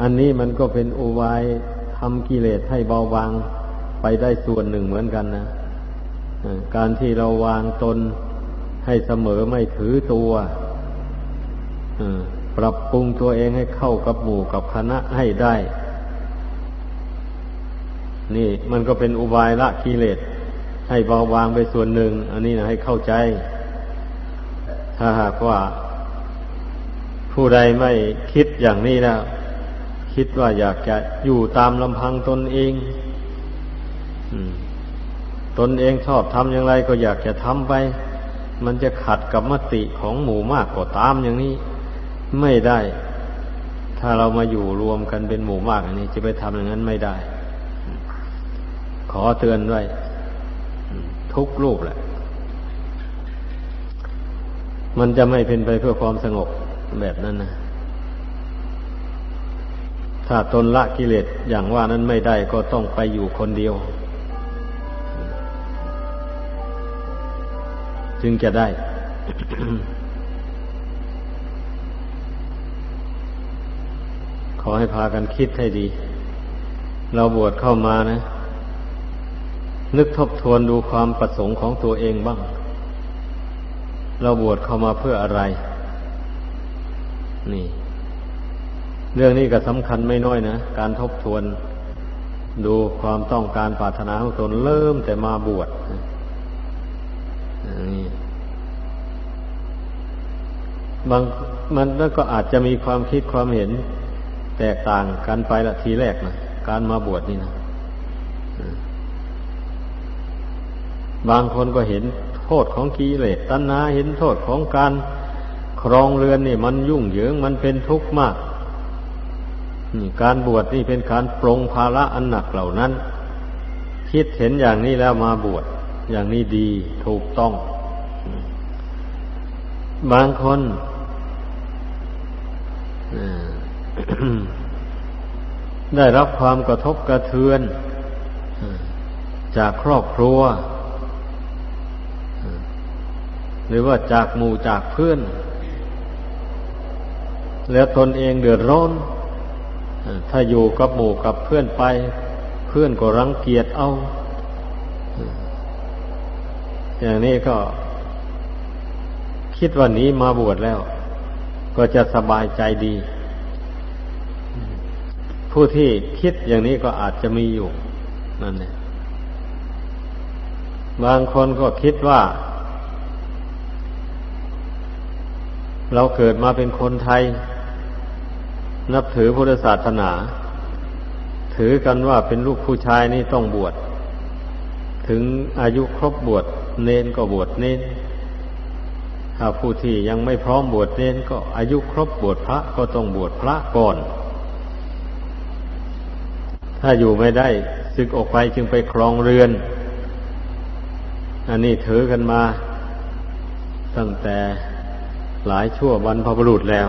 อันนี้มันก็เป็นอุบายทำกิเลสให้เบาบางไปได้ส่วนหนึ่งเหมือนกันนะการที่เราวางตนให้เสมอไม่ถือตัวปรับปรุงตัวเองให้เข้ากับหมู่กับคณะให้ได้ นี่มันก็เป็นอุบายละกิเลสให้เบาบางไปส่วนหนึ่ง อันนี้นะให้เข้าใจ ถ้าหากว่า ผู้ใดไม่คิดอย่างนี้แล้ว คิดว่าอยากจะอยู่ตามลำพังตนเองตนเองชอบทำอย่างไรก็อยากจะทำไป มันจะขัดกับมติของหมู่มากก็ตามอย่างนี้ ไม่ได้ ถ้าเรามาอยู่รวมกันเป็นหมู่มากอันนี้ จะไปทำอย่างนั้นไม่ได้ ขอเตือนด้วยทุกรูปแหละ มันจะไม่เป็นไปเพื่อความสงบแบบนั้นนะ ถ้าตนละกิเลสอย่างว่านั้นไม่ได้ก็ต้องไปอยู่คนเดียว จึงจะได้ ขอให้พากันคิดให้ดี เราบวชเข้ามานะ นึกทบทวนดูความประสงค์ของตัวเองบ้าง เราบวชเข้ามาเพื่ออะไร นี่ เรื่องนี้ก็สำคัญไม่น้อยนะ การทบทวนดูความต้องการปรารถนาของตนเริ่มแต่มาบวชบางมันก็อาจจะมีความคิดความเห็น แตกต่างกันไปละทีแรกนะการมาบวชนี่นะบางคนก็เห็นโทษของกิเลสตัณหาเห็นโทษของการครองเรือนนี่ มันยุ่งเหยิงมันเป็นทุกข์มาก การบวชนี่เป็นการปรงภาระอันหนักเหล่านั้น คิดเห็นอย่างนี้แล้วมาบวชอย่างนี้ดีถูกต้อง บางคนได้รับความกระทบกระเทือน จากครอบครัว หรือว่าจากหมู่จากเพื่อน แล้วตนเองเดือดร้อน ถ้าอยู่กับหมู่กับเพื่อนไป เพื่อนก็รังเกียจเอา อย่างนี้ก็ คิดว่านี้มาบวชแล้ว ก็จะสบายใจดี ผู้ที่คิดอย่างนี้ก็อาจจะมีอยู่นั่นเองบางคนก็คิดว่า เราเกิดมาเป็นคนไทย นับถือพุทธศาสนา ถือกันว่าเป็นลูกผู้ชายนี่ต้องบวช ถึงอายุครบบวชเนนก็บวชเนน ถ้าผู้ที่ยังไม่พร้อมบวชเนนก็อายุครบบวชพระก็ต้องบวชพระก่อน ถ้าอยู่ไม่ได้ศึกออกไปจึงไปครองเรือน อันนี้ถือกันมา ตั้งแต่หลายชั่วบรรพบุรุษแล้ว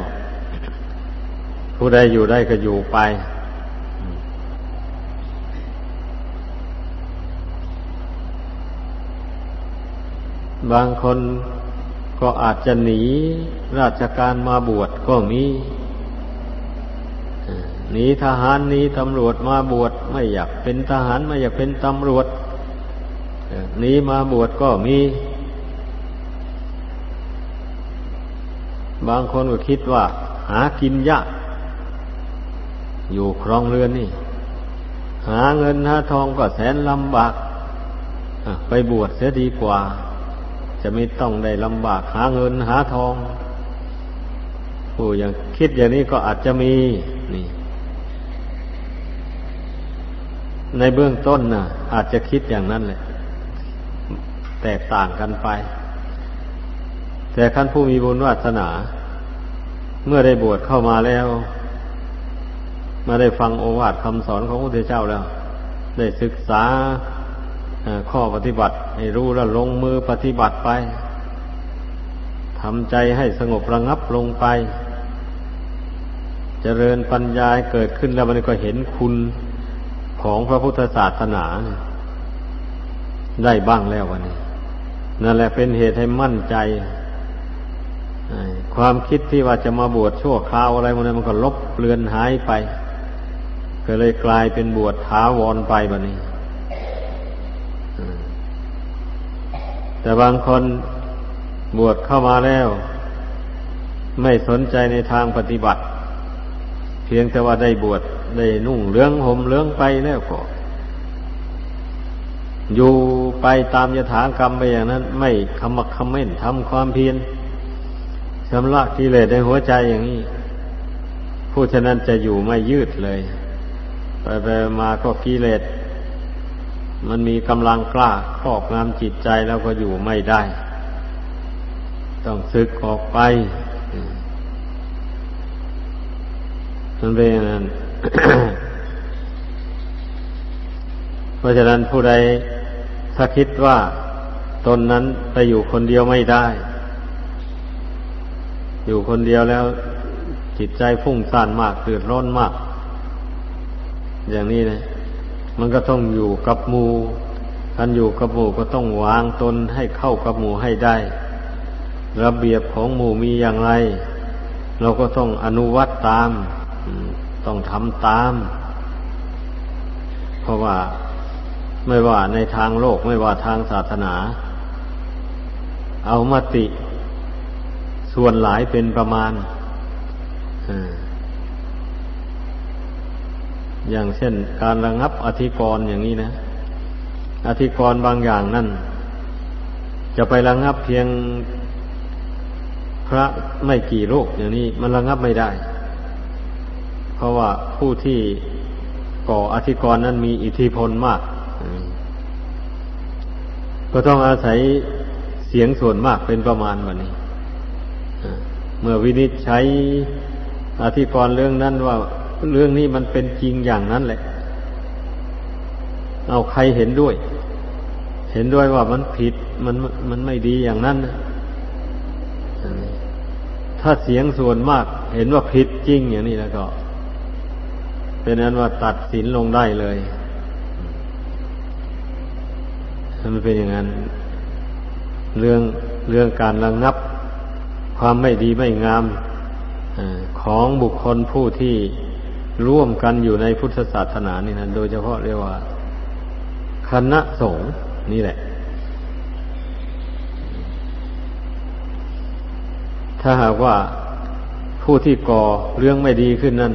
ผู้ใดอยู่ได้ก็อยู่ไป บางคนก็อาจจะหนีราชการมาบวชก็มีหนีทหารหนีตำรวจมาบวชไม่อยากเป็นทหารไม่อยากเป็นตำรวจหนีมาบวชก็มี บางคนก็คิดว่า หากินยาก อยู่ครองเรือนนี่ หาเงินหาทองก็แสนลำบากไปบวชเสียดีกว่า จะไม่ต้องได้ลำบากหาเงินหาทองผู้อย่างคิดอย่างนี้ก็อาจจะมีนี่ ในเบื้องต้นน่ะ อาจจะคิดอย่างนั้นแหละแตกต่างกันไป แต่ขั้นผู้มีบุญวาสนา เมื่อได้บวชเข้ามาแล้ว มาได้ฟังโอวาทคำสอนของพระพุทธเจ้าแล้ว ได้ศึกษาข้อปฏิบัติ ให้รู้แล้วลงมือปฏิบัติไปทำใจให้สงบระงับลงไปจเจริญปัญญาเกิดขึ้นแล้วมันก็เห็นคุณของพระพุทธศาสนา ได้บ้างแล้ววันนี้ นั่นแหละเป็นเหตุให้มั่นใจ ความคิดที่ว่าจะมาบวชชั่วคราวอะไรมันมันก็ลบเลือนหายไป ก็เลยกลายเป็นบวชท้าวรไปแบบนี้ แต่บางคนบวชเข้ามาแล้ว ไม่สนใจในทางปฏิบัติ เพียงแต่ว่าได้บวชได้นุ่งเลื้องห่มเลื้องไปแล้วก็ อยู่ไปตามยถากรรมไปอย่างนั้น ไม่คำมักคำเม่นทำความเพียรชำระกิเลสในหัวใจอย่างนี้ ผู้ฉะนั้นจะอยู่ไม่ยืดเลย ไปไปมาก็กิเลสมันมีกำลังกล้าครอบงำจิตใจแล้วก็อยู่ไม่ได้ ต้องซึกออกไปมันเป็นอย่างนั้นเพราะฉะนั้นผู้ใดถ้าคิดว่าตนนั้นไปอยู่คนเดียวไม่ได้ อยู่คนเดียวแล้วจิตใจฟุ้งซ่านมากเดือดร้อนมาก อย่างนี้นะมันก็ต้องอยู่กับหมู่ท่านอยู่กับหมู่ก็ต้องวางตนให้เข้ากับหมู่ให้ได้ ระเบียบของหมู่มีอย่างไร เราก็ต้องอนุวัตตาม ต้องทำตาม เพราะว่าไม่ว่าในทางโลกไม่ว่าทางศาสนา เอามติ ส่วนหลายเป็นประมาณอ อย่างเช่น การระงับอธิกรณ์อย่างนี้นะ อธิกรณ์บางอย่างนั่น จะไประงับเพียงพระไม่กี่โรคอย่างนี้ มันระงับไม่ได้ เพราะว่าผู้ที่ก่ออธิกรณ์นั้นมีอิทธิพลมาก ก็ต้องอาศัยเสียงส่วนมากเป็นประมาณวันนี้ เมื่อวินิจใช้อธิกรณ์เรื่องนั้นว่า เรื่องนี้มันเป็นจริงอย่างนั้นแหละ เอาใครเห็นด้วย เห็นด้วยว่ามันผิดมันมันไม่ดีอย่างนั้นถ้าเสียงส่วนมาก เห็นว่าผิดจริงอย่างนี้แล้วก็ เป็นนั้นว่าตัดสินลงได้เลยมันเป็นอย่างนั้น เรื่องเรื่องการระงงับ ความไม่ดีไม่งามของบุคคลผู้ที่ ร่วมกันอยู่ในพุทธศาสนานี่นะโดยเฉพาะเรียกว่า คณะสงฆ์นี่แหละ ถ้าหากว่าผู้ที่ก่อเรื่องไม่ดีขึ้นนั้น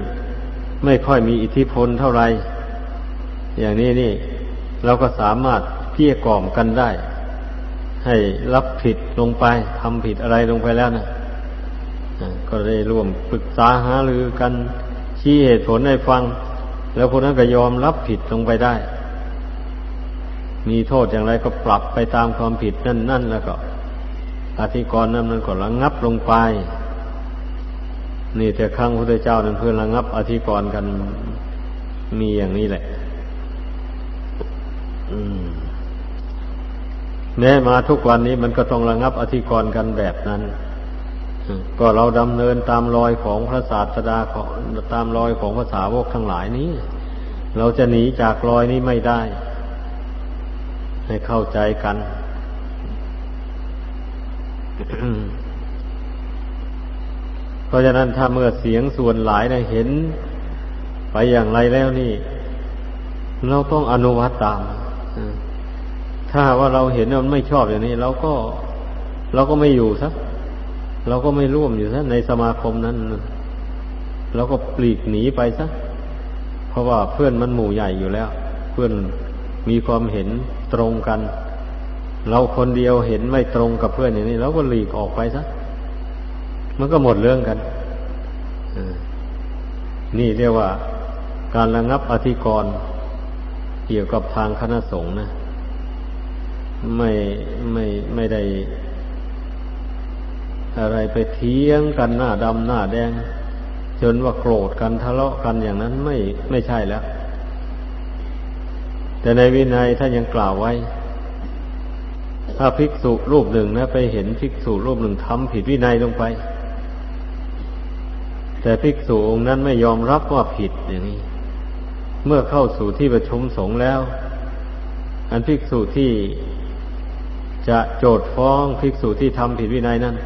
ไม่ค่อยมีอิทธิพลเท่าไหร่อย่างนี้นี่ เราก็สามารถเกี้ยกล่อมกันได้ ให้รับผิดลงไปทำผิดอะไรลงไปแล้วนะก็ได้ร่วมปรึกษาหารือกัน ชี้เหตุผลให้ฟัง แล้วคนนั้นก็ยอมรับผิดลงไปได้ มีโทษอย่างไรก็ปรับไปตามความผิดนั่นนั่นแล้วก็อธิกรณ์นั้นมันก็ระงับลงไป นี่แต่ครั้งพระเจ้านั้นเพื่อระงับ อธิกรณ์กันมีอย่างนี้แหละแม้มาทุกวันนี้มันก็ต้องระงับอธิกรณ์กันแบบนั้น ก็เราดำเนินตามรอยของพระศาสดาของตามรอยของภาษาวกทั้งหลายนี้ เราจะหนีจากรอยนี้ไม่ได้ ให้เข้าใจกันเพราะฉะนั้นถ้าเมื่อเสียงส่วนหลายได้เห็น ไปอย่างไรแล้วนี่ เราต้องอนุวัตตามถ้าว่าเราเห็นมันไม่ชอบอย่างนี้เราก็ เราก็ไม่อยู่สัก เราก็ไม่ร่วมอยู่ซะในสมาคมนั้นเราก็ปลีกหนีไปซะเพราะว่าเพื่อนมันหมู่ใหญ่อยู่แล้ว เพื่อนมีความเห็นตรงกัน เราคนเดียวเห็นไม่ตรงกับเพื่อนอย่างนี้เราก็หลีกออกไปซะมันก็หมดเรื่องกันนี่เรียกว่าการระงับอธิกรณ์เกี่ยวกับทางคณะสงฆ์นะ ไม่ไม่ไม่ได้ อะไรไปเทียงกันหน้าดำหน้าแดง จนว่าโกรธกันทะเลาะกันอย่างนั้นไม่ไม่ใช่แล้ว แต่ในวินัยถ้านยังกล่าวไว้ ถ้าภิกษุรูปหนึ่งนะไปเห็นภิกษุรูปหนึ่งทำผิดวินัยลงไป แต่ภิกษุองค์นั้นไม่ยอมรับว่าผิดอย่างนี้ เมื่อเข้าสู่ที่ประชุมสงฆ์แล้ว อันภิกษุที่จะโจทฟ้องภิกษุที่ทำผิดวินัยนั้น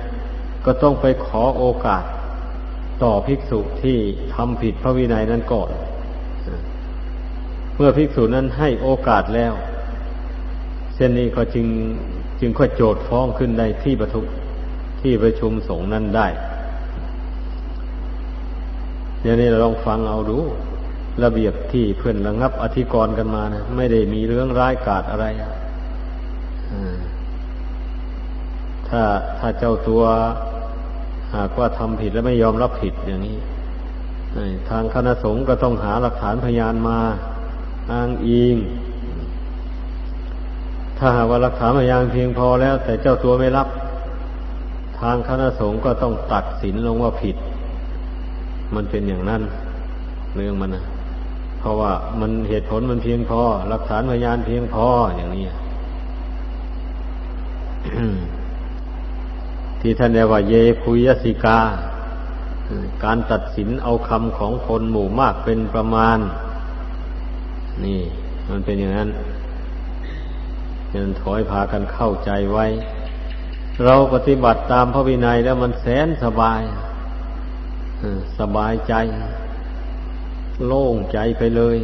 ก็ต้องไปขอโอกาส ต่อภิกษุที่ทำผิดพระวินัยนั้นก่อน เมื่อภิกษุนั้นให้โอกาสแล้วเช่นนี้ก็จึงจึงค่อยโจทย์ฟ้องขึ้นในที่ประทุที่ประชุมสงฆ์นั้นได้อย่างนี้เราลองฟังเอาดู ระเบียบที่เพื่อนระงับอธิกรณ์กันมานะไม่ได้มีเรื่องร้ายกาจอะไรถ้าถ้าเจ้าตัว หากว่าทำผิดแล้วไม่ยอมรับผิดอย่างนี้ทางคณะสงฆ์ก็ต้องหาหลักฐานพยานมาอ้างอิง ถ้าหากว่าหลักฐานพยานเพียงพอแล้ว แต่เจ้าตัวไม่รับ ทางคณะสงฆ์ก็ต้องตัดสินลงว่าผิด มันเป็นอย่างนั้นเรื่องมันนะเพราะว่ามันเหตุผลมันเพียงพอ หลักฐานพยานเพียงพออย่างนี้ ที่ท่านเรียกว่าเยพุยสิกา การตัดสินเอาคำของคนหมู่มากเป็นประมาณ นี่ มันเป็นอย่างนั้นยังถอยพากันเข้าใจไว้ เราปฏิบัติตามพระวินัยแล้วมันแสนสบายสบายใจ โล่งใจไปเลย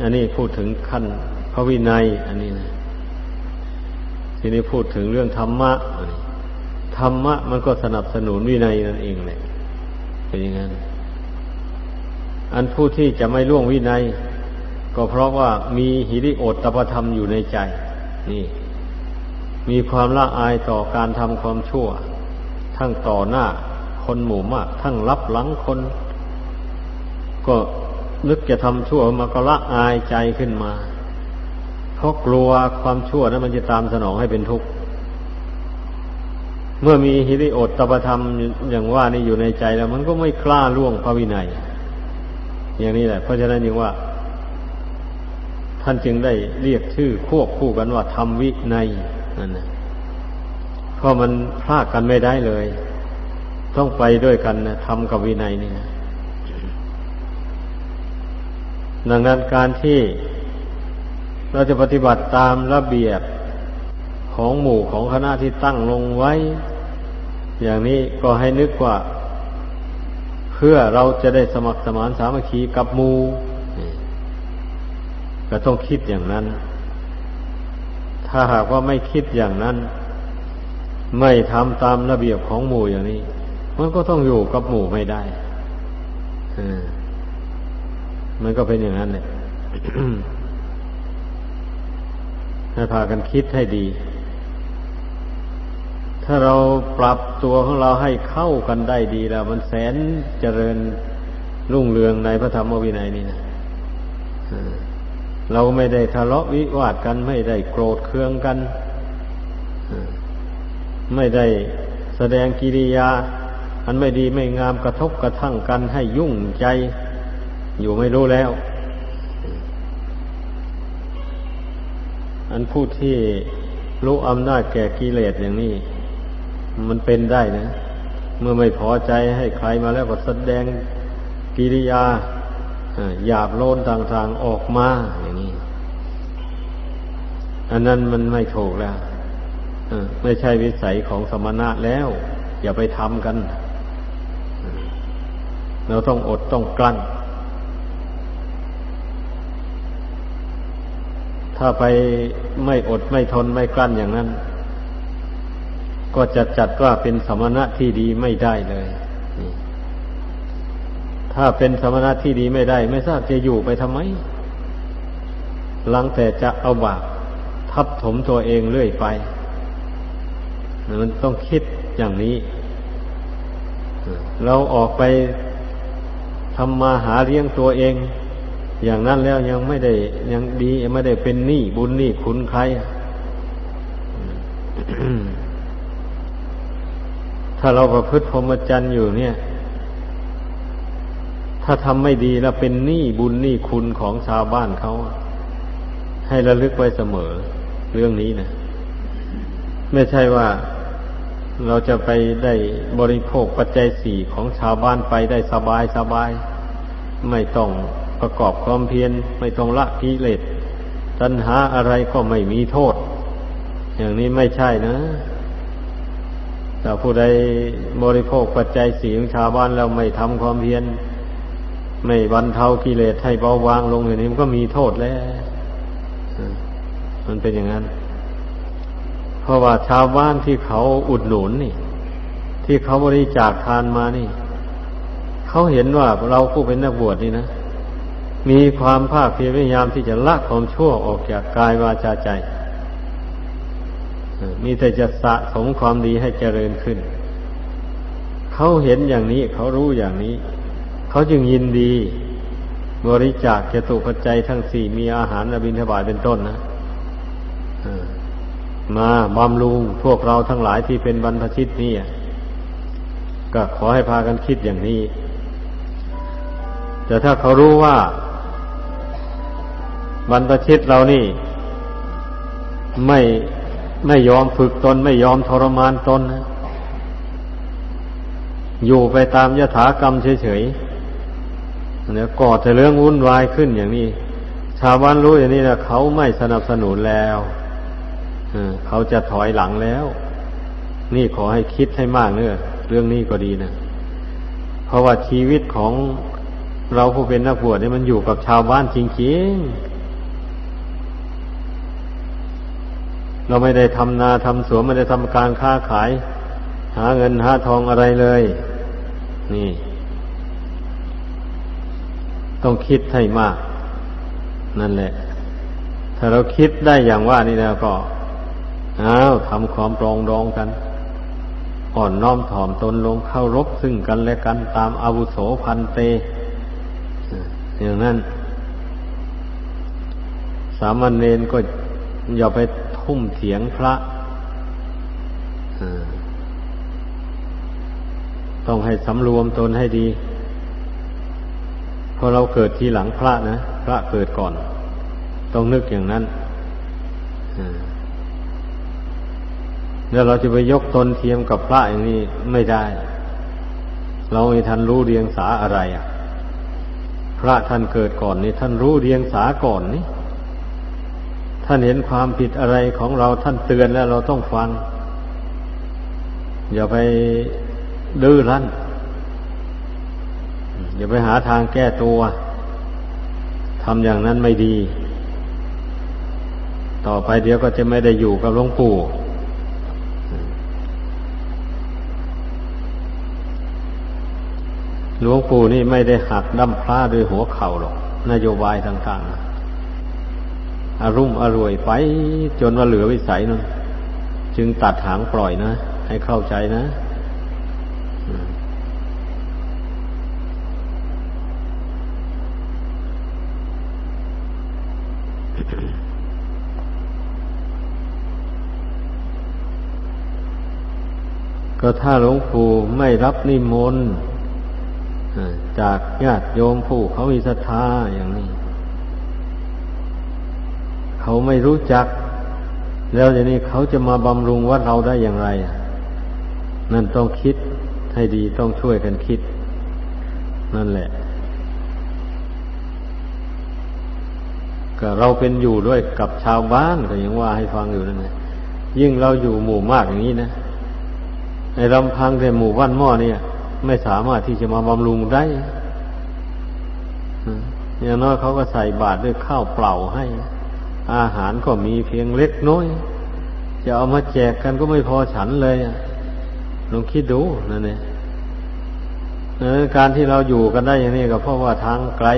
อันนี้พูดถึงขั้นพระวินัย อันนี้นะ ทีนี้พูดถึงเรื่องธรรมะธรรมะมันก็สนับสนุนวินัยนั่นเองแหละเป็นอย่างนั้น อันผู้ที่จะไม่ล่วงวินัย ก็เพราะว่ามีหิริโอตตปธรรมอยู่ในใจ นี่ มีความละอายต่อการทำความชั่ว ทั้งต่อหน้าคนหมู่มาก ทั้งรับหลังคน ก็นึกจะทำชั่วมาก็ละอายใจขึ้นมา เพราะกลัวความชั่วนั้นมันจะตามสนองให้เป็นทุกข์ เมื่อมีฮิริโอตตปธรรมอย่างว่านี่อยู่ในใจแล้ว มันก็ไม่กล้าล่วงพระวินัย อย่างนี้แหละ เพราะฉะนั้นจึงว่า ท่านจึงได้เรียกชื่อควบคู่กันว่าธรรมวินัยนั่นนะเพราะมันพลากกันไม่ได้เลย ต้องไปด้วยกันนะธรรมกับวินัยนี่นะดังนั้นการที่ เราจะปฏิบัติตามระเบียบของหมู่ของคณะที่ตั้งลงไว้ อย่างนี้ก็ให้นึกว่า เพื่อเราจะได้สมัครสมานสามัคคีกับหมู่ก็ต้องคิดอย่างนั้น ถ้าหากว่าไม่คิดอย่างนั้น ไม่ทำตามระเบียบของหมู่อย่างนี้ มันก็ต้องอยู่กับหมู่ไม่ได้มันก็เป็นอย่างนั้นเนี่ย ให้พากันคิดให้ดี ถ้าเราปรับตัวของเราให้เข้ากันได้ดีแล้ว มันแสนเจริญรุ่งเรืองในพระธรรมวินัยนี่นะเราไม่ได้ทะเลาะวิวาทกันไม่ได้โกรธเคืองกัน ไม่ได้แสดงกิริยา อันไม่ดีไม่งามกระทบกระทั่งกันให้ยุ่งใจ อยู่ไม่รู้แล้ว อันผู้ที่รู้อำนาจแก่กิเลสอย่างนี้ มันเป็นได้นะ เมื่อไม่พอใจให้ใครมาแล้วก็แสดงกิริยาหยาบโลนต่างๆออกมาอย่างนี้ อันนั้นมันไม่ถูกแล้วไม่ใช่วิสัยของสมณะแล้ว อย่าไปทำกัน เราต้องอดต้องกลั้น ถ้าไปไม่อดไม่ทนไม่กลั้นอย่างนั้น ก็จะจัดว่าเป็นสมณะที่ดีไม่ได้เลย ถ้าเป็นสมณะที่ดีไม่ได้ ไม่ทราบจะอยู่ไปทำไม หลังแต่จะเอาบาปทับถมตัวเองเรื่อยไป มันต้องคิดอย่างนี้ เราออกไปทำมาหาเลี้ยงตัวเอง อย่างนั้นแล้วยังไม่ได้ยังดีไม่ได้เป็นหนี้บุญหนี้คุณใครถ้าเราประพฤติพรหมจรรย์อยู่เนี่ย ถ้าทำไม่ดีแล้วเป็นหนี้บุญหนี้คุณของชาวบ้านเขา ให้ระลึกไว้เสมอ เรื่องนี้นะไม่ใช่ว่าเราจะไปได้บริโภคปัจจัยสี่ของชาวบ้านไปได้สบายสบาย ไม่ต้อง ประกอบความเพียรไม่ต้องละกิเลสตัณหาอะไรก็ไม่มีโทษ อย่างนี้ไม่ใช่นะแต่ผู้ใดบริโภคปัจจัยสีของชาวบ้านแล้วไม่ทำความเพียรไม่บรรเทากิเลสให้เบาบางลงอย่างนี้มันก็มีโทษแล้วมันเป็นอย่างนั้น เพราะว่าชาวบ้านที่เขาอุดหนุนนี่ ที่เขาบริจาคทานมานี่ เขาเห็นว่าเราผู้เป็นนักบวชนี่นะ มีความภาคเพียรพยายามที่จะละความชั่วออกจากกายวาจาใจ มีแต่จะสะสมความดีให้เจริญขึ้น เขาเห็นอย่างนี้เขารู้อย่างนี้ เขาจึงยินดี บริจาคเจตุปัจจัยทั้งสี่มีอาหารอบินทบาทเป็นต้นนะมาบำรุงพวกเราทั้งหลายที่เป็นบรรพชิตนี่ก็ขอให้พากันคิดอย่างนี้ แต่ถ้าเขารู้ว่า บรรพชิตเรานี่ ไม่ไม่ยอมฝึกตน ไม่ยอมทรมานตนนะอยู่ไปตามยถากรรมเฉยๆเนี่ยก่อแต่เรื่องวุ่นวายขึ้นอย่างนี้ ชาวบ้านรู้อย่างนี้นะเขาไม่สนับสนุนแล้วเขาจะถอยหลังแล้ว นี่ขอให้คิดให้มากเนื้อเรื่องนี้ก็ดีนะ เพราะว่าชีวิตของเราผู้เป็นนักบวชเนี่ยมันอยู่กับชาวบ้านจริงๆ เราไม่ได้ทำนาทำสวนไม่ได้ทำการค้าขาย หาเงินหาทองอะไรเลย นี่ ต้องคิดให้มาก นั่นแหละ ถ้าเราคิดได้อย่างว่านี่แล้วก็อ้าวทำความปรองดองกันอ่อนน้อมถ่อมตนลงเข้ารบซึ่งกันและกันตามอาวุโสพันเตอย่างนั้น สามัญเนนก็ อย่าไปทุ่มเถียงพระต้องให้สำรวมตนให้ดีเพราะเราเกิดทีหลังพระนะ พระเกิดก่อน ต้องนึกอย่างนั้นแล้วเราจะไปยกตนเทียมกับพระอย่างนี้ไม่ได้ เราไม่ทันรู้เรียงสาอะไรอะ พระท่านเกิดก่อนนี่ท่านรู้เรียงสาก่อนนี่ ท่านเห็นความผิดอะไรของเราท่านเตือนแล้วเราต้องฟัง อย่าไปดื้อรั้น อย่าไปหาทางแก้ตัวทำอย่างนั้นไม่ดี ต่อไปเดี๋ยวก็จะไม่ได้อยู่กับหลวงปู่หลวงปู่นี่ไม่ได้หักดั้มพระด้วยหัวเข่าหรอก นโยบายต่าง ๆ อารุ่มอร่วยไปจนว่าเหลือวิสัยนั่นจึงตัดหางปล่อยนะ ให้เข้าใจนะก็ถ้าหลวงปู่ไม่รับนิมนต์จากญาติโยมผู้เขามีศรัทธาอย่างนี้ เขาไม่รู้จัก แล้วอย่างนี้เขาจะมาบำรุงวัดเราได้อย่างไร นั่นต้องคิดให้ดีต้องช่วยกันคิด นั่นแหละก็เราเป็นอยู่ด้วยกับชาวบ้านก็ยังว่าให้ฟังอยู่นั่นแหละยิ่งเราอยู่หมู่มากอย่างนี้นะในลำพังแต่หมู่บ้านหม้อเนี่ย ไม่สามารถที่จะมาบำรุงได้อย่างน้อยเขาก็ใส่บาตรด้วยข้าวเปล่าให้ อาหารก็มีเพียงเล็กน้อย จะเอามาแจกกันก็ไม่พอฉันเลยลองคิดดูนั่นเองการที่เราอยู่กันได้อย่างนี้ก็เพราะว่าทางไกล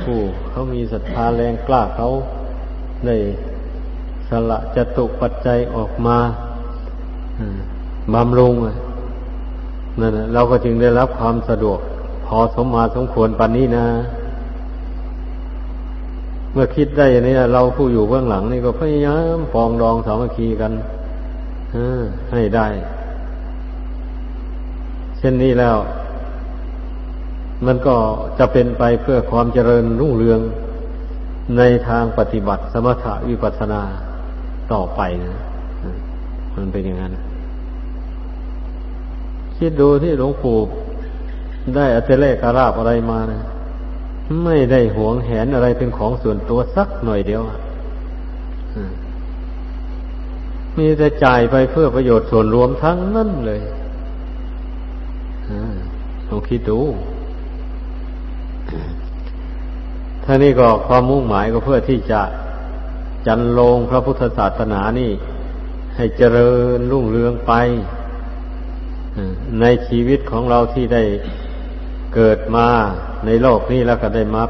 ผู้เขามีศรัทธาแรงกล้าเขาได้สละจตุปัจจัยออกมาบำรุงนั่นเราก็จึงได้รับความสะดวก พอสมมาสมควรปันนี้นะ เมื่อคิดได้อย่างนี้เราผู้อยู่เบื้องหลังนี่ก็พยายามปองดองสามัคคีกันให้ได้ เช่นนี้แล้ว มันก็จะเป็นไปเพื่อความเจริญรุ่งเรืองในทางปฏิบัติสมถะวิปัสสนาต่อไปนะมันเป็นอย่างนั้นคิดดูที่หลวงปู่ได้อัตเลกราบอะไรมานะ ไม่ได้หวงแหนอะไรเป็นของส่วนตัวสักหน่อยเดียวมีแต่จ่ายไปเพื่อประโยชน์ส่วนรวมทั้งนั้นเลยลองคิดดูท่านี้ก็ความมุ่งหมายก็เพื่อที่จะจันลงพระพุทธศาสนานี่ ให้เจริญรุ่งเรืองไปในชีวิตของเราที่ได้เกิดมา ในโลกนี้แล้วก็ได้มา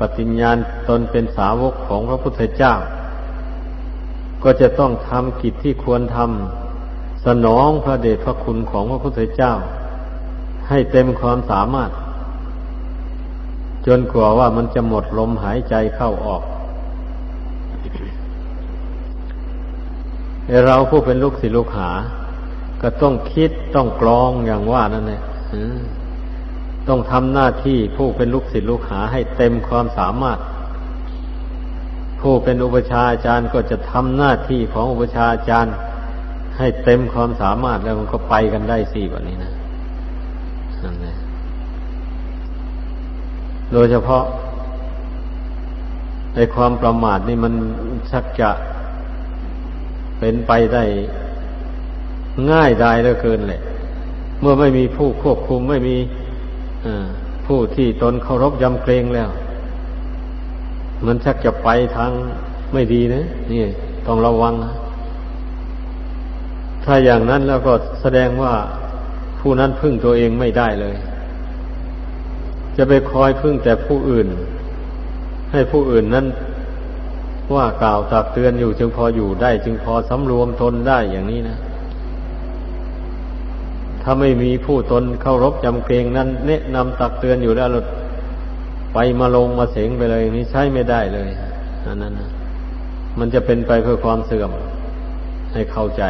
ปฏิญญาณตนเป็นสาวกของพระพุทธเจ้า ก็จะต้องทำกิจที่ควรทำสนองพระเดชพระคุณของพระพุทธเจ้า ให้เต็มความสามารถ จนกว่าว่ามันจะหมดลมหายใจเข้าออกเราผู้เป็นลูกศิษย์ลูกหา ก็ต้องคิดต้องกรองอย่างว่านั่นแหละ ต้องทำหน้าที่ผู้เป็นลูกศิษย์ลูกหาให้เต็มความสามารถ ผู้เป็นอุปชาอาจารย์ก็จะทำหน้าที่ของอุปชาอาจารย์ ให้เต็มความสามารถแล้วมันก็ไปกันได้สี่แบบนี้นะนะโดยเฉพาะในความประมาทนี่มันชักจะเป็นไปได้ง่ายได้เหลือเกินเลยเมื่อไม่มีผู้ควบคุมไม่มี ผู้ที่ตนเคารพยำเกรงแล้ว มันชักจะไปทางไม่ดีนะนี่ต้องระวัง ถ้าอย่างนั้นแล้วก็แสดงว่าผู้นั้นพึ่งตัวเองไม่ได้เลย จะไปคอยพึ่งแต่ผู้อื่น ให้ผู้อื่นนั้นว่ากล่าวตักเตือนอยู่จึงพออยู่ได้ จึงพอสำรวมทนได้อย่างนี้นะ ถ้าไม่มีผู้ตนเขารบจำเกรงนั้นแนะนำตักเตือนอยู่แล้วไปมาลงมาเสงไปเลยนี้ใช้ไม่ได้เลยอันนั้นนะมันจะเป็นไปเพื่อความเสื่อมให้เข้าใจ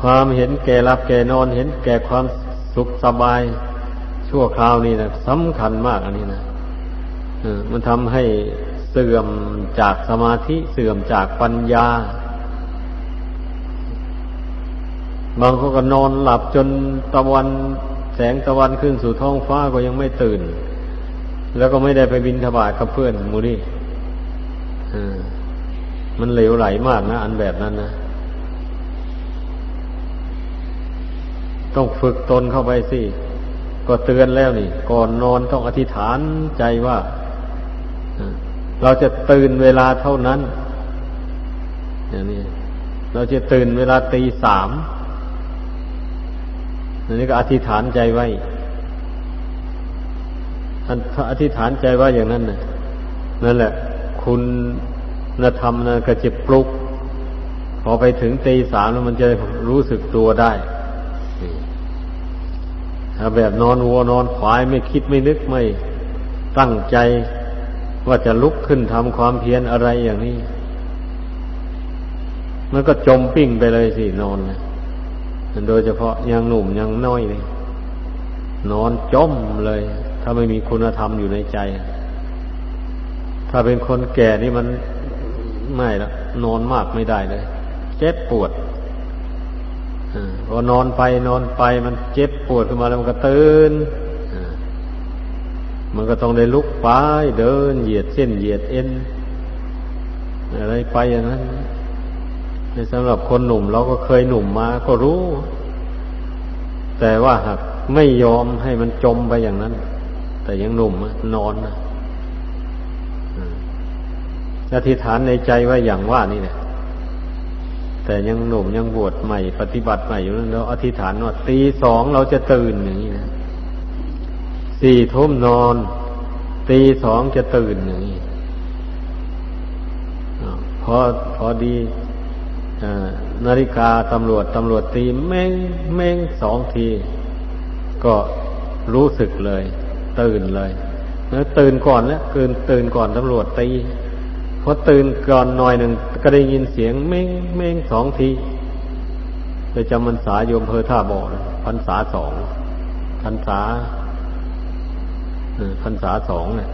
ความเห็นแก่รับแก่นอนเห็นแก่ความสุขสบาย ชั่วคราวนี้นะสำคัญมากอันนี้นะมันทำให้เสื่อมจากสมาธิเสื่อมจากปัญญา บางคนก็นอนหลับจนตะวันแสงตะวันขึ้นสู่ท้องฟ้าก็ยังไม่ตื่น แล้วก็ไม่ได้ไปบินทบาทกับเพื่อนมูนี่มันเหลวไหลมากนะ อันแบบนั้นนะ ต้องฝึกตนเข้าไปสิ ก็เตือนแล้วนี่ ก่อนนอนต้องอธิษฐานใจว่า เราจะตื่นเวลาเท่านั้น อย่างนี้ เราจะตื่นเวลาตีสาม อันนี้ก็อธิษฐานใจไว้ถ้าอธิษฐานใจว่าอย่างนั้นน่ะ นั่นแหละ คุณนธรรมนะก็จะปลุก พอไปถึงตีสามแล้วมันจะรู้สึกตัวได้ ถ้าแบบนอนวัวนอนควายไม่คิดไม่นึกไม่ ตั้งใจว่าจะลุกขึ้นทำความเพียรอะไรอย่างนี้ มันก็จมปิ้งไปเลยสินอนนะ โดยเฉพาะยังหนุ่มยังน้อยเลยนอนจมเลย ถ้าไม่มีคุณธรรมอยู่ในใจ ถ้าเป็นคนแก่นี่มันไม่ละนอนมากไม่ได้เลย เจ็บปวดพอนอนไปนอนไปมันเจ็บปวดขึ้นมาแล้วมันก็ตื่นมันก็ต้องได้ลุกไปเดินเหยียดเส้นเหยียดเอ็นอะไรไปอย่างนั้น ในสำหรับคนหนุ่มเราก็เคยหนุ่มมาก็รู้ แต่ว่าหากไม่ยอมให้มันจมไปอย่างนั้น แต่ยังหนุ่มนอนอธิษฐานในใจว่าอย่างว่านี่แหละแต่ยังหนุ่มยังบวชใหม่ปฏิบัติใหม่อยู่นั้นเราอธิษฐานว่าตีสองเราจะตื่นอย่างนี้นะสี่ทุ่มนอน ตีสองจะตื่นอย่างนี้พอพอดี นาฬิกาตำรวจตำรวจตีเม่งเม่งสองที ก็รู้สึกเลย ตื่นเลยแล้วตื่นก่อนแล้วตื่นตื่นก่อนตำรวจตีพอตื่นก่อนหน่อยหนึ่งก็ได้ยินเสียงเม่งเม่งสองทีไปจำพรรษาโยมเพอท่าบ่อพรรษาสองพรรษาพรรษาสองเนี่ย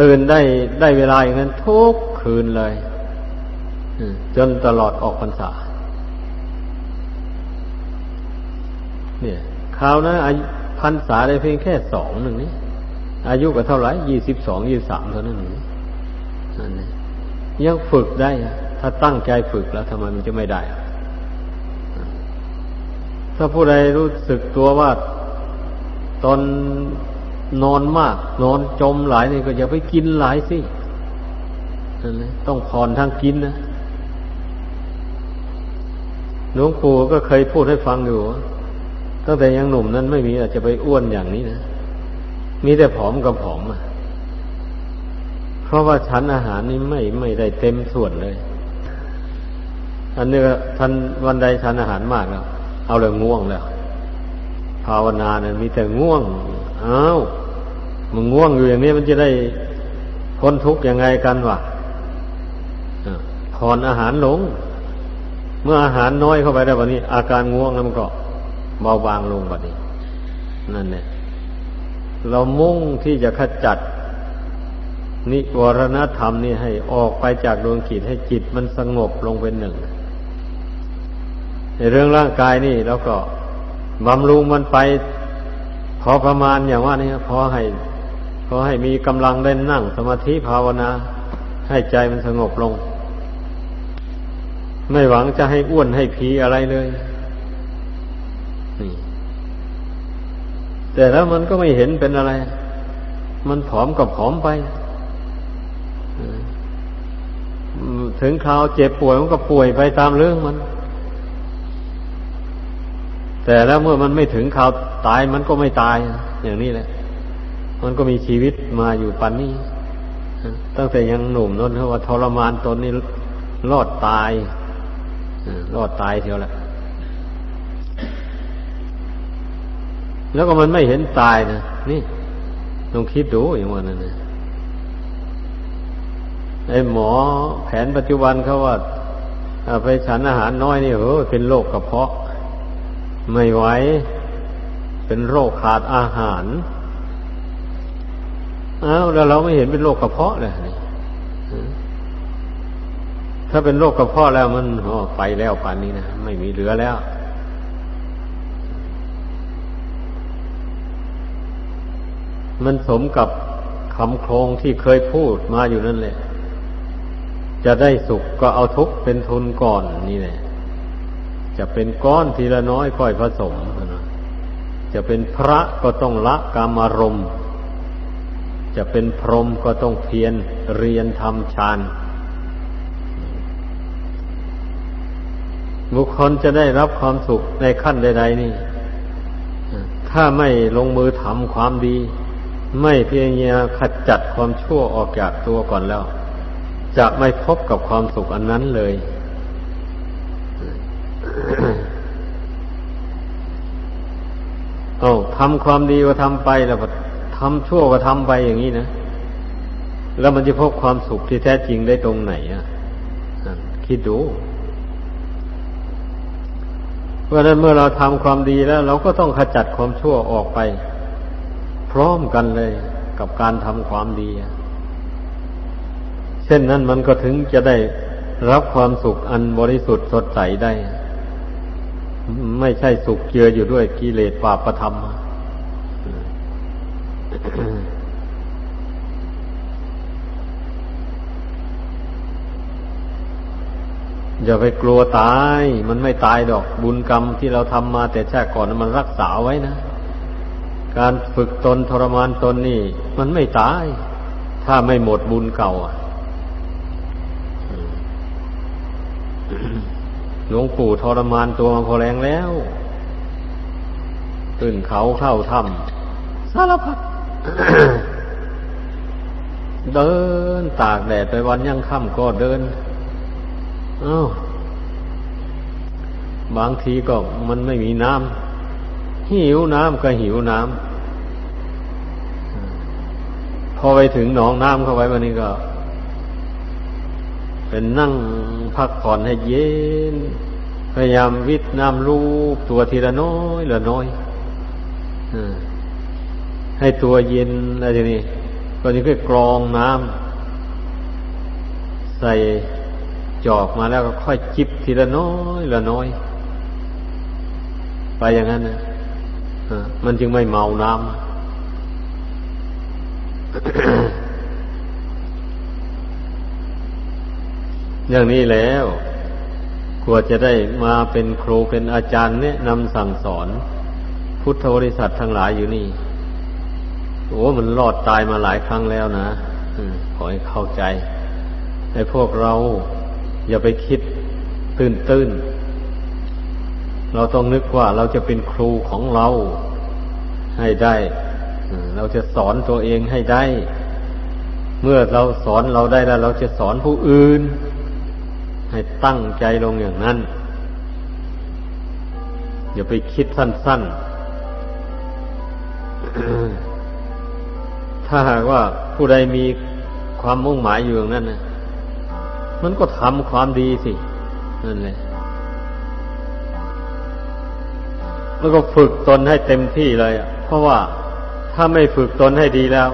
ตื่นได้ได้เวลาอย่างนั้นทุกคืนเลยจนตลอดออกพรรษา เนี่ยคราวนะพรรษาได้เพียงแค่สองหนึ่งนี้ อายุก็เท่าไหร่ยี่สิบสองยี่สามเท่านั้นนั่นยังฝึกได้ ถ้าตั้งใจฝึกแล้วทำไมมันจะไม่ได้ ถ้าผู้ใดรู้สึกตัวว่าตอน นอนมาก นอนจมหลายนี่ก็อย่าไปกินหลายสิต้องผ่อนทางกินนะหลวงปู่ก็เคยพูดให้ฟังอยู่ตั้งแต่ยังหนุ่มนั้นไม่มีอาจจะไปอ้วนอย่างนี้นะมีแต่ผอมกับผอมอะเพราะว่าชั้นอาหารนี่ไม่ไม่ได้เต็มส่วนเลยอันนี้ท่านวันใดชั้นอาหารมากแล้วเอาเลยง่วงแล้วภาวนาเนี่ยมีแต่ง่วงอ้าว มึงง่วงอยู่อย่างนี้มันจะได้พ้นทุกข์ยังไงกันวะผ่อนอาหารลง เมื่ออาหารน้อยเข้าไปแล้วันนี้ อาการง่วงแล้วมันก็เบาบางลงวันนี้ นั่นเนี่ยเรามุ่งที่จะขจัด นิวรณธรรมนี่ให้ออกไปจากดวงจิตให้จิตมันสงบลงเป็นหนึ่งในเรื่องร่างกายนี่แล้วก็บำรุงมันไปพอประมาณอย่างว่านี่พอให้ อให้มีกำลังได้นั่งสมาธิภาวนา ให้ใจมันสงบลง ไม่หวังจะให้อ้วนให้ผีอะไรเลยนี่แต่แล้วมันก็ไม่เห็นเป็นอะไร มันผอมกับผอมไป ถึงคราวเจ็บป่วยมันก็ป่วยไปตามเรื่องมัน แต่แล้วเมื่อมันไม่ถึงคราวตายมันก็ไม่ตาย อย่างนี้แหละ มันก็มีชีวิตมาอยู่ปันนี้ตั้งแต่ยังหนุ่มนั่นเพราะว่าทรมานตนนี้รอดตายรอดตายเทียวแหละแล้วก็มันไม่เห็นตายนะนี่ลองคิดดูอย่างว่านั้นนะไอ้หมอแผนปัจจุบันเขาว่าไปฉันอาหารน้อยนี่เออเป็นโรคกระเพาะ ไม่ไหวเป็นโรคขาดอาหาร อ้าวแล้วเราไม่เห็นเป็นโรคกระเพาะเลยถ้าเป็นโรคกระเพาะแล้วมันไปแล้วป่านนี้นะไม่มีเหลือแล้วมันสมกับคำโครงที่เคยพูดมาอยู่นั่นแหละ จะได้สุขก็เอาทุกข์เป็นทุนก่อนนี่แหละ จะเป็นก้อนทีละน้อยค่อยผสม จะเป็นพระก็ต้องละกามารมณ์ จะเป็นพรหมก็ต้องเพียรเรียนทำฌานบุคคลจะได้รับความสุขในขั้นใด ๆ นี่ ถ้าไม่ลงมือทำความดี ไม่เพียงยาขจัดความชั่วออกจากตัวก่อนแล้ว จะไม่พบกับความสุขอันนั้นเลย เอาทำความดีก็ทำไปแล้ว ทำชั่วก็ทำไปอย่างนี้นะ แล้วมันจะพบความสุขที่แท้จริงได้ตรงไหนอะคิดดู เพราะนั้นเมื่อเราทำความดีแล้ว เราก็ต้องขจัดความชั่วออกไป พร้อมกันเลยกับการทำความดี เช่นนั้นมันก็ถึงจะได้รับความสุขอันบริสุทธิ์สดใสได้ ไม่ใช่สุขเจืออยู่ด้วยกิเลสปาประธรรม อย่าไปกลัวตาย มันไม่ตายดอก บุญกรรมที่เราทำมาแต่ชาติก่อนมันรักษาไว้นะ การฝึกตนทรมานตนนี่ มันไม่ตาย ถ้าไม่หมดบุญเก่าหลวงปู่ทรมานตัวมาพอแรงแล้ว ตื่นเขาเข้าถ้ำสารพัด เดินตากแดดไปวันยังค่ำก็เดินอ้า บางทีก็มันไม่มีน้ำ หิวน้ำก็หิวน้ำ พอไปถึงหนองน้ำเข้าไปวันนี้ก็ เป็นนั่งพักผ่อนให้เย็น พยายามวิทน้ำลูบตัวทีละน้อยละน้อย ให้ตัวเย็นอะไรทีนี้ก็นี้ก็กรองน้ำใส่จอกมาแล้วก็ค่อยจิบทีละน้อยละน้อย ไปอย่างนั้นนะมันจึงไม่เมาน้ำอย่างนี้แล้วกลัวจะได้มาเป็นครูเป็นอาจารย์เนี่ยนำสั่งสอน พุทธบริษัททั้งหลายอยู่นี่ โอ้มันรอดตายมาหลายครั้งแล้วนะขอให้เข้าใจในพวกเราอย่าไปคิดตื่นตื้น เราต้องนึกว่าเราจะเป็นครูของเราให้ได้เราจะสอนตัวเองให้ได้ เมื่อเราสอนเราได้แล้ว เราจะสอนผู้อื่น ให้ตั้งใจลงอย่างนั้น อย่าไปคิดสั้น ๆ ถ้าหากว่าผู้ใดมีความมุ่งหมายอยู่อย่างนั้นนะมันก็ทำความดีสินั่นแหละแล้วก็ฝึกตนให้เต็มที่เลยเพราะว่าถ้าไม่ฝึกตนให้ดีแล้ว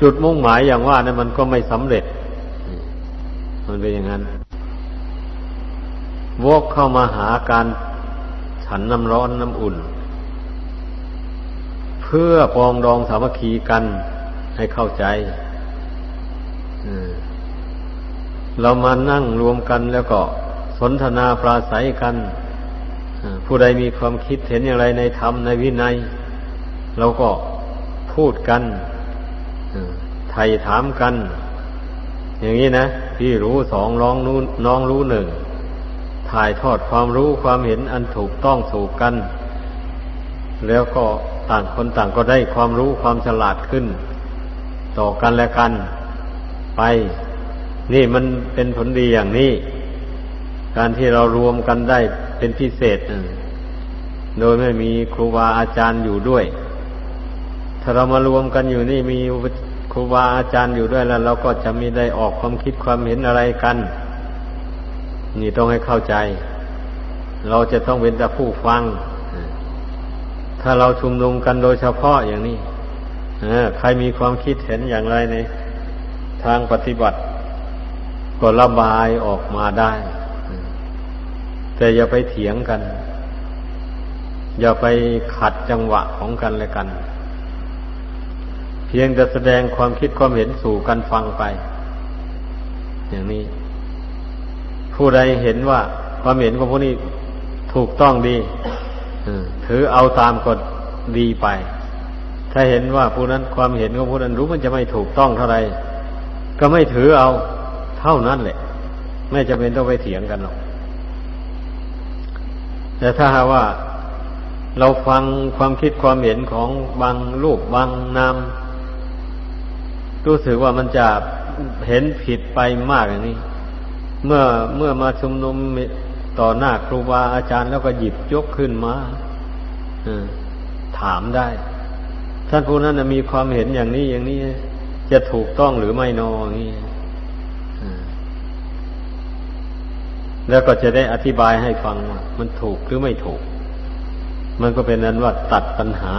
จุดมุ่งหมายอย่างว่านะมันก็ไม่สำเร็จ มันเป็นอย่างนั้นวกเข้ามาหาการฉันน้ำร้อนน้ำอุ่น เพื่อปองดองสามัคคีกัน ให้เข้าใจเรามานั่งรวมกันแล้วก็สนทนาปราศัยกัน ผู้ใดมีความคิดเห็นอย่างไรในธรรมในวินัย เราก็พูดกันไถ่ถามกัน อย่างนี้นะพี่รู้สองร้องนู้นน้องรู้หนึ่งถ่ายทอดความรู้ความเห็นอันถูกต้องถูกกัน แล้วก็ต่างคนต่างก็ได้ความรู้ความฉลาดขึ้น ต่อกันและกันไป นี่มันเป็นผลดีอย่างนี้ การที่เรารวมกันได้เป็นพิเศษโดยไม่มีครูบาอาจารย์อยู่ด้วย ถ้าเรามารวมกันอยู่นี่มีครูบาอาจารย์อยู่ด้วยแล้ว เราก็จะมีได้ออกความคิดความเห็นอะไรกัน นี่ต้องให้เข้าใจ เราจะต้องเป็นแต่ผู้ฟัง ถ้าเราชุมนุมกันโดยเฉพาะอย่างนี้ ใครมีความคิดเห็นอย่างไรในทางปฏิบัติ ก็ระบายออกมาได้ แต่อย่าไปเถียงกัน อย่าไปขัดจังหวะของกันและกัน เพียงจะแสดงความคิดความเห็นสู่กันฟังไป อย่างนี้ ผู้ใดเห็นว่า ความเห็นของผู้นี้ถูกต้องดีถือเอาตามกฎดีไป ถ้าเห็นว่าผู้นั้นความเห็นของผู้นั้นรู้มันจะไม่ถูกต้องเท่าไรก็ไม่ถือเอาเท่านั้นแหละ ไม่จำเป็นต้องไปเถียงกันหรอกแต่ถ้าหาว่าเราฟังความคิดความเห็นของบางรูปบางนามรู้สึกว่ามันจะเห็นผิดไปมากอย่างนี้ เมื่อเมื่อมาชุมนุมต่อหน้าครูบาอาจารย์แล้วก็หยิบยกขึ้นมาถามได้ ท่านผู้นั้นมีความเห็นอย่างนี้อย่างนี้ จะถูกต้องหรือไม่นออย่างนี้แล้วก็จะได้อธิบายให้ฟังว่ามันถูกหรือไม่ถูก มันก็เป็นนั้นว่าตัดปัญหา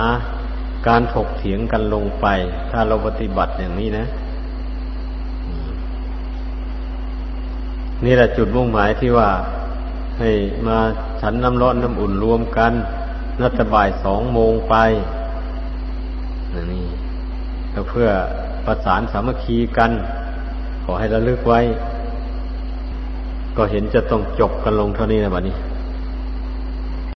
การถกเถียงกันลงไป ถ้าเราปฏิบัติอย่างนี้นะนี่แหละจุดมุ่งหมายที่ว่า ให้มาฉันน้ำร้อนน้ำอุ่นรวมกัน นัตบ่ายสองโมงไป นี่เพื่อประสานสามัคคีกัน ขอให้ระลึกไว้ ก็เห็นจะต้องจบกันลงเท่านี้นะบัดนี้